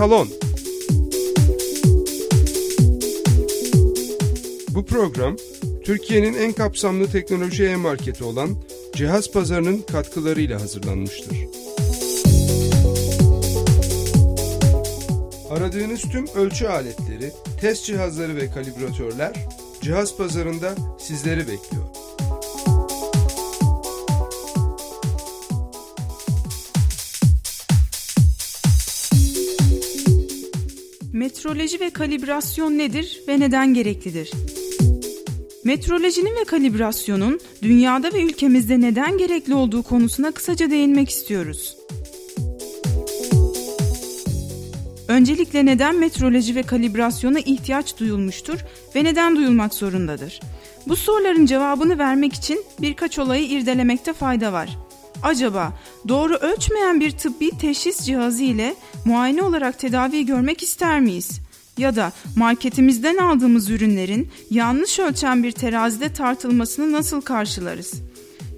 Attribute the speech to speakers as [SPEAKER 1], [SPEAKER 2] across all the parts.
[SPEAKER 1] Etalon Bu program Türkiye'nin en kapsamlı teknoloji e-marketi olan Cihaz Pazarı'nın katkılarıyla hazırlanmıştır. Aradığınız tüm ölçü aletleri, test cihazları ve kalibratörler Cihaz Pazarı'nda sizleri bekliyor.
[SPEAKER 2] Metroloji ve kalibrasyon nedir ve neden gereklidir? Metrolojinin ve kalibrasyonun dünyada ve ülkemizde neden gerekli olduğu konusuna kısaca değinmek istiyoruz. Öncelikle neden metroloji ve kalibrasyona ihtiyaç duyulmuştur ve neden duyulmak zorundadır? Bu soruların cevabını vermek için birkaç olayı irdelemekte fayda var. Acaba doğru ölçmeyen bir tıbbi teşhis cihazı ile muayene olarak tedavi görmek ister miyiz? Ya da marketimizden aldığımız ürünlerin yanlış ölçen bir terazide tartılmasını nasıl karşılarız?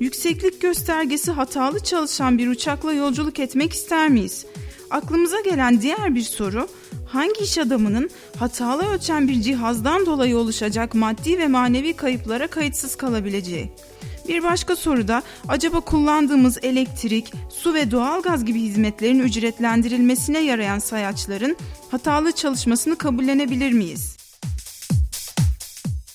[SPEAKER 2] Yükseklik göstergesi hatalı çalışan bir uçakla yolculuk etmek ister miyiz? Aklımıza gelen diğer bir soru, hangi iş adamının hatalı ölçen bir cihazdan dolayı oluşacak maddi ve manevi kayıplara kayıtsız kalabileceği? Bir başka soru da acaba kullandığımız elektrik, su ve doğalgaz gibi hizmetlerin ücretlendirilmesine yarayan sayaçların hatalı çalışmasını kabullenebilir miyiz?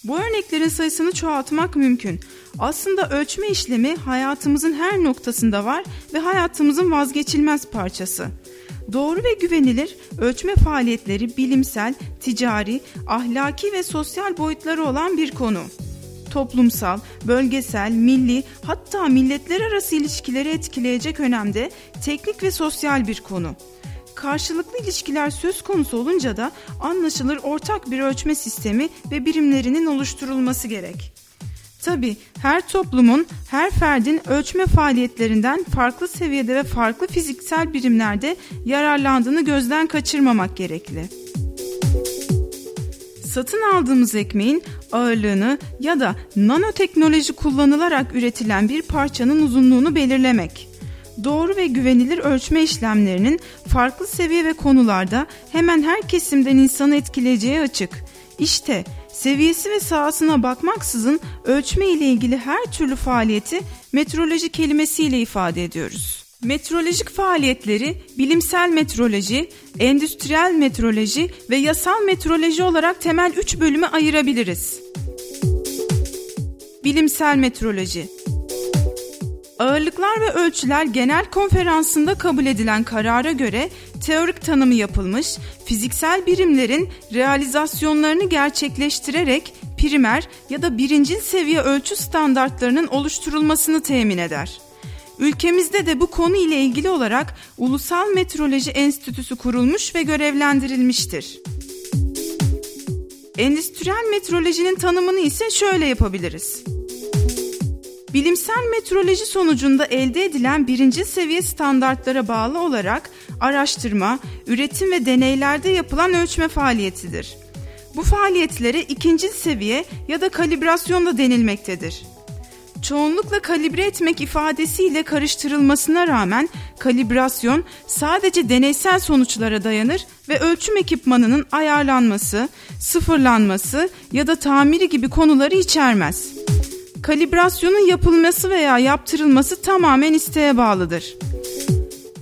[SPEAKER 2] Bu örneklerin sayısını çoğaltmak mümkün. Aslında ölçme işlemi hayatımızın her noktasında var ve hayatımızın vazgeçilmez parçası. Doğru ve güvenilir ölçme faaliyetleri bilimsel, ticari, ahlaki ve sosyal boyutları olan bir konu toplumsal, bölgesel, milli hatta milletler arası ilişkileri etkileyecek önemde teknik ve sosyal bir konu. Karşılıklı ilişkiler söz konusu olunca da anlaşılır ortak bir ölçme sistemi ve birimlerinin oluşturulması gerek. Tabi her toplumun, her ferdin ölçme faaliyetlerinden farklı seviyede ve farklı fiziksel birimlerde yararlandığını gözden kaçırmamak gerekli satın aldığımız ekmeğin ağırlığını ya da nanoteknoloji kullanılarak üretilen bir parçanın uzunluğunu belirlemek. Doğru ve güvenilir ölçme işlemlerinin farklı seviye ve konularda hemen her kesimden insanı etkileyeceği açık. İşte seviyesi ve sahasına bakmaksızın ölçme ile ilgili her türlü faaliyeti metroloji kelimesiyle ifade ediyoruz. Metrolojik faaliyetleri bilimsel metroloji, endüstriyel metroloji ve yasal metroloji olarak temel üç bölüme ayırabiliriz. Bilimsel metroloji Ağırlıklar ve ölçüler genel konferansında kabul edilen karara göre teorik tanımı yapılmış, fiziksel birimlerin realizasyonlarını gerçekleştirerek primer ya da birinci seviye ölçü standartlarının oluşturulmasını temin eder. Ülkemizde de bu konu ile ilgili olarak Ulusal Metroloji Enstitüsü kurulmuş ve görevlendirilmiştir. Endüstriyel metrolojinin tanımını ise şöyle yapabiliriz. Bilimsel metroloji sonucunda elde edilen birinci seviye standartlara bağlı olarak araştırma, üretim ve deneylerde yapılan ölçme faaliyetidir. Bu faaliyetlere ikinci seviye ya da kalibrasyon da denilmektedir çoğunlukla kalibre etmek ifadesiyle karıştırılmasına rağmen kalibrasyon sadece deneysel sonuçlara dayanır ve ölçüm ekipmanının ayarlanması, sıfırlanması ya da tamiri gibi konuları içermez. Kalibrasyonun yapılması veya yaptırılması tamamen isteğe bağlıdır.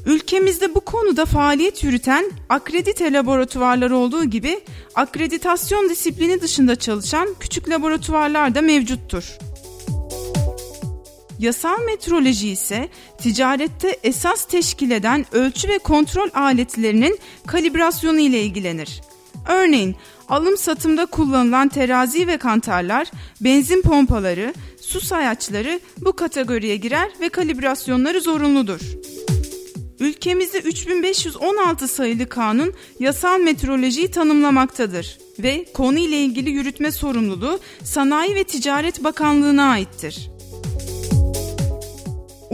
[SPEAKER 2] Ülkemizde bu konuda faaliyet yürüten akredite laboratuvarlar olduğu gibi akreditasyon disiplini dışında çalışan küçük laboratuvarlar da mevcuttur. Yasal metroloji ise ticarette esas teşkil eden ölçü ve kontrol aletlerinin kalibrasyonu ile ilgilenir. Örneğin alım satımda kullanılan terazi ve kantarlar, benzin pompaları, su sayaçları bu kategoriye girer ve kalibrasyonları zorunludur. Ülkemizde 3516 sayılı kanun yasal metrolojiyi tanımlamaktadır ve konu ile ilgili yürütme sorumluluğu Sanayi ve Ticaret Bakanlığı'na aittir.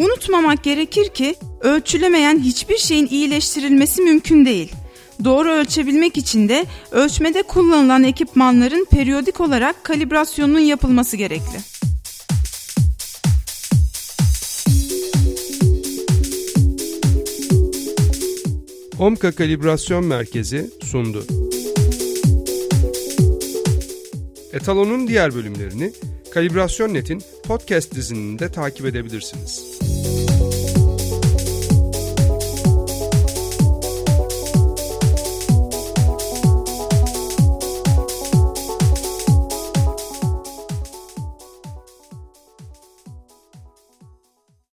[SPEAKER 2] Unutmamak gerekir ki ölçülemeyen hiçbir şeyin iyileştirilmesi mümkün değil. Doğru ölçebilmek için de ölçmede kullanılan ekipmanların periyodik olarak kalibrasyonunun yapılması gerekli.
[SPEAKER 1] Omka Kalibrasyon Merkezi sundu. Etalon'un diğer bölümlerini Kalibrasyon Net'in podcast dizininde takip edebilirsiniz.